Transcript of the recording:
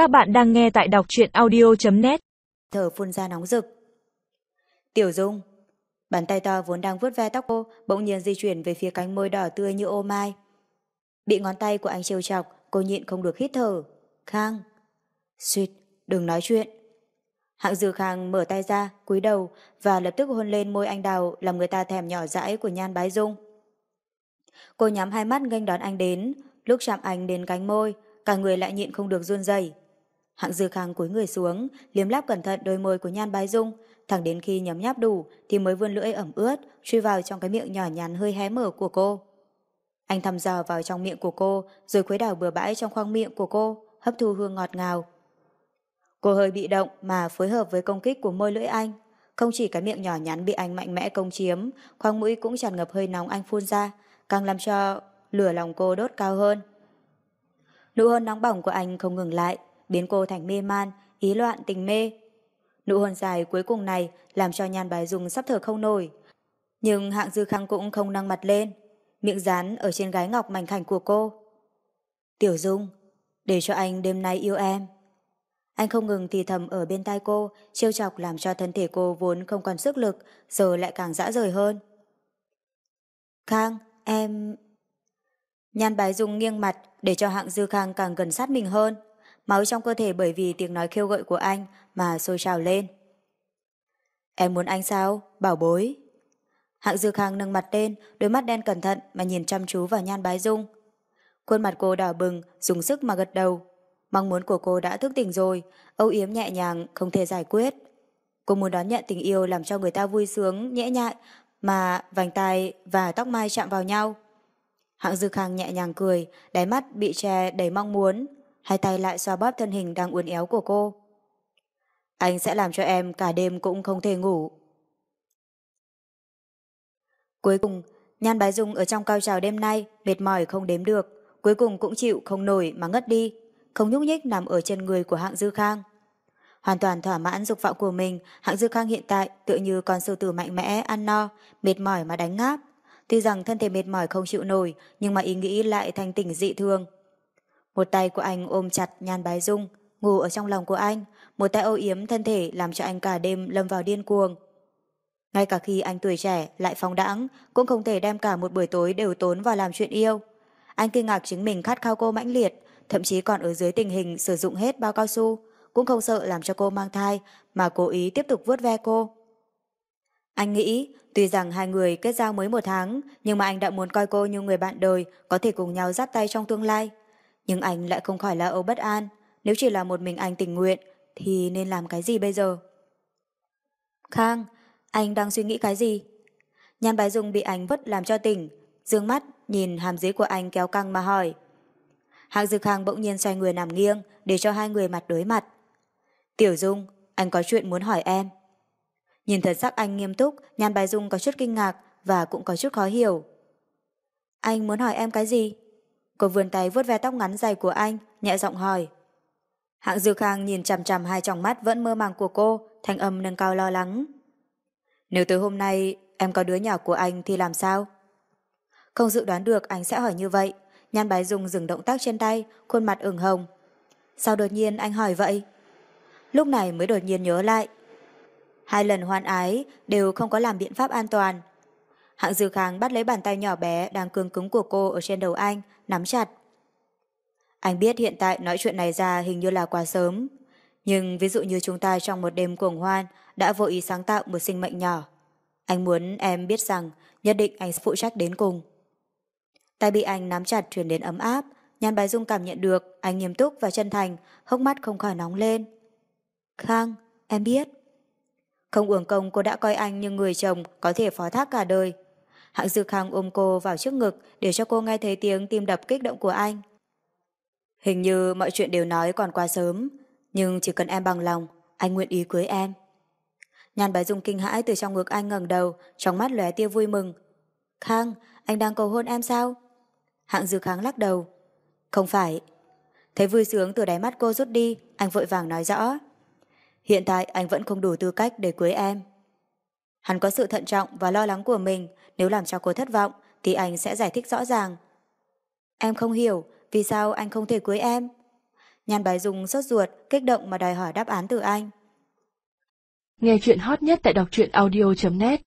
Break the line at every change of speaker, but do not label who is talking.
Các bạn đang nghe tại đọc truyện audio.net
Thở phun ra nóng rực. Tiểu Dung Bàn tay to vốn đang vuốt ve tóc cô bỗng nhiên di chuyển về phía cánh môi đỏ tươi như ô mai. Bị ngón tay của anh trêu chọc, cô nhịn không được hít thở. Khang Xuyệt, đừng nói chuyện. Hạng Dư Khang mở tay ra, cúi đầu và lập tức hôn lên môi anh đào làm người ta thèm nhỏ dãi của nhan bái dung. Cô nhắm hai mắt nghênh đón anh đến, lúc chạm anh đến cánh môi, cả người lại nhịn không được run rẩy. Hạng Dư Khang cúi người xuống, liếm láp cẩn thận đôi môi của Nhan Bái Dung, thẳng đến khi nhấm nháp đủ thì mới vươn lưỡi ẩm ướt, truy vào trong cái miệng nhỏ nhắn hơi hé mở của cô. Anh thăm dò vào trong miệng của cô, rồi khuấy đảo bừa bãi trong khoang miệng của cô, hấp thu hương ngọt ngào. Cô hơi bị động mà phối hợp với công kích của môi lưỡi anh. Không chỉ cái miệng nhỏ nhắn bị anh mạnh mẽ công chiếm, khoang mũi cũng tràn ngập hơi nóng anh phun ra, càng làm cho lửa lòng cô đốt cao hơn. Nụ hôn nóng bỏng của anh không ngừng lại, biến cô thành mê man, ý loạn tình mê. Nụ hôn dài cuối cùng này làm cho nhan bài dùng sắp thở không nổi. Nhưng hạng dư khang cũng không nâng mặt lên, miệng dán ở trên gái ngọc mảnh khảnh của cô. Tiểu Dung, để cho anh đêm nay yêu em. Anh không ngừng thì thầm ở bên tai cô, trêu chọc làm cho thân thể cô vốn không còn sức lực, giờ lại càng dã rời hơn. Khang, em... Nhan bái dung nghiêng mặt để cho hạng dư khang càng gần sát mình hơn. Máu trong cơ thể bởi vì tiếng nói kêu gợi của anh mà sôi trào lên. Em muốn anh sao? Bảo bối. Hạng dư khang nâng mặt lên, đôi mắt đen cẩn thận mà nhìn chăm chú vào nhan bái dung. Khuôn mặt cô đỏ bừng, dùng sức mà gật đầu. Mong muốn của cô đã thức tỉnh rồi, âu yếm nhẹ nhàng, không thể giải quyết. Cô muốn đón nhận tình yêu làm cho người ta vui sướng, nhẹ nhại, mà vành tai và tóc mai chạm vào nhau. Hạng Dư Khang nhẹ nhàng cười, đáy mắt bị che đầy mong muốn, hai tay lại xoa bóp thân hình đang uốn éo của cô. Anh sẽ làm cho em cả đêm cũng không thể ngủ. Cuối cùng, Nhan Bái Dung ở trong cao trào đêm nay mệt mỏi không đếm được, cuối cùng cũng chịu không nổi mà ngất đi, không nhúc nhích nằm ở trên người của hạng Dư Khang. Hoàn toàn thỏa mãn dục vọng của mình, hạng Dư Khang hiện tại tựa như con sư tử mạnh mẽ, ăn no, mệt mỏi mà đánh ngáp. Tuy rằng thân thể mệt mỏi không chịu nổi, nhưng mà ý nghĩ lại thành tỉnh dị thường. Một tay của anh ôm chặt nhan bái dung, ngủ ở trong lòng của anh, một tay âu yếm thân thể làm cho anh cả đêm lâm vào điên cuồng. Ngay cả khi anh tuổi trẻ lại phóng đãng, cũng không thể đem cả một buổi tối đều tốn vào làm chuyện yêu. Anh kinh ngạc chính mình khát khao cô mãnh liệt, thậm chí còn ở dưới tình hình sử dụng hết bao cao su, cũng không sợ làm cho cô mang thai, mà cố ý tiếp tục vuốt ve cô. Anh nghĩ, tuy rằng hai người kết giao mới một tháng, nhưng mà anh đã muốn coi cô như người bạn đời, có thể cùng nhau dắt tay trong tương lai. Nhưng anh lại không khỏi là âu bất an. Nếu chỉ là một mình anh tình nguyện, thì nên làm cái gì bây giờ? Khang, anh đang suy nghĩ cái gì? Nhan Bái Dung bị anh vứt làm cho tỉnh, dương mắt nhìn hàm dưới của anh kéo căng mà hỏi. Hạng Dư Khang bỗng nhiên xoay người nằm nghiêng để cho hai người mặt đối mặt. Tiểu Dung, anh có chuyện muốn hỏi em. Nhìn thật sắc anh nghiêm túc, Nhan Bài Dung có chút kinh ngạc và cũng có chút khó hiểu. Anh muốn hỏi em cái gì? Cô vươn tay vuốt ve tóc ngắn dài của anh, nhẹ giọng hỏi. Hạng Dư Khang nhìn chằm chằm hai tròng mắt vẫn mơ màng của cô, thanh âm nâng cao lo lắng. Nếu tới hôm nay em có đứa nhỏ của anh thì làm sao? Không dự đoán được anh sẽ hỏi như vậy. Nhan Bái dùng dừng động tác trên tay, khuôn mặt ửng hồng. Sao đột nhiên anh hỏi vậy? Lúc này mới đột nhiên nhớ lại, Hai lần hoan ái đều không có làm biện pháp an toàn. Hạng Dư Khang bắt lấy bàn tay nhỏ bé đang cương cứng của cô ở trên đầu anh, nắm chặt. Anh biết hiện tại nói chuyện này ra hình như là quá sớm. Nhưng ví dụ như chúng ta trong một đêm cuồng hoan đã vô ý sáng tạo một sinh mệnh nhỏ. Anh muốn em biết rằng nhất định anh sẽ phụ trách đến cùng. Tay bị anh nắm chặt truyền đến ấm áp, Nhan Bái Dung cảm nhận được anh nghiêm túc và chân thành, hốc mắt không khỏi nóng lên. Khang, em biết. Không uổng công cô đã coi anh như người chồng có thể phó thác cả đời. Hạng Dư Khang ôm cô vào trước ngực để cho cô nghe thấy tiếng tim đập kích động của anh. Hình như mọi chuyện đều nói còn quá sớm, nhưng chỉ cần em bằng lòng, anh nguyện ý cưới em. Nhàn bái dung kinh hãi từ trong ngực anh ngẩng đầu, trong mắt lóe tia vui mừng. Khang, anh đang cầu hôn em sao? Hạng Dư Khang lắc đầu. Không phải. Thấy vui sướng từ đáy mắt cô rút đi, anh vội vàng nói rõ. Hiện tại anh vẫn không đủ tư cách để cưới em. Hắn có sự thận trọng và lo lắng của mình, nếu làm cho cô thất vọng thì anh sẽ giải thích rõ ràng. Em không hiểu vì sao anh không thể cưới em. Nhan Bái Dung sốt ruột, kích động mà đòi hỏi đáp án từ anh.
Nghe chuyện hot nhất tại đọc truyện audio.net